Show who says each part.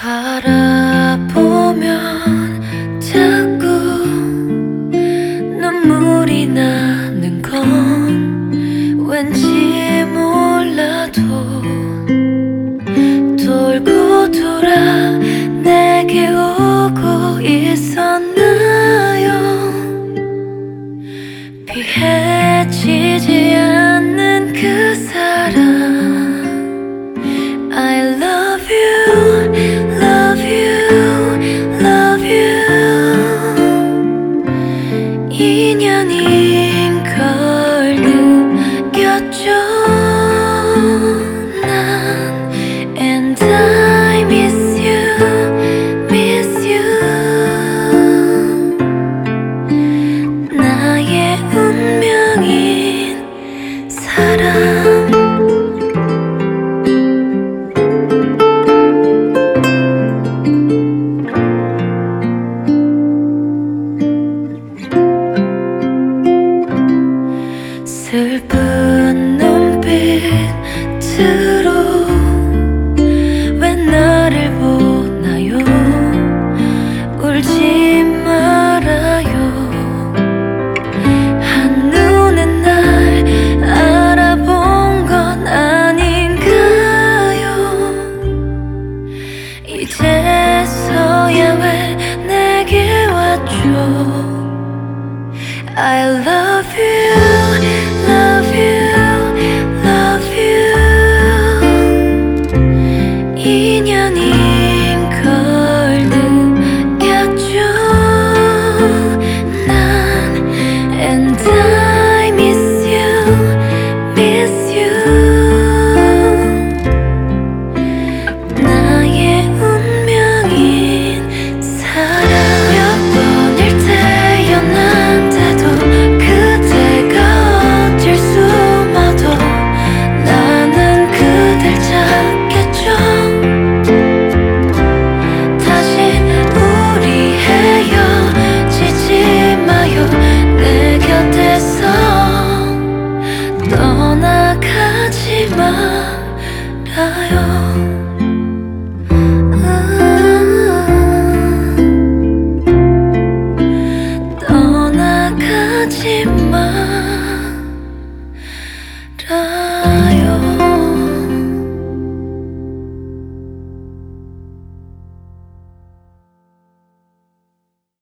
Speaker 1: 바라보면 자꾸 눈물이 나는 건 왠지 몰라 인연인 걸 느꼈죠. 슬픈 눈빛으로 왜 나를 보나요? 울지 말아요. 한눈에 날 알아본 건 아닌가요? 이제서야 왜 내게 왔죠? I love 말아요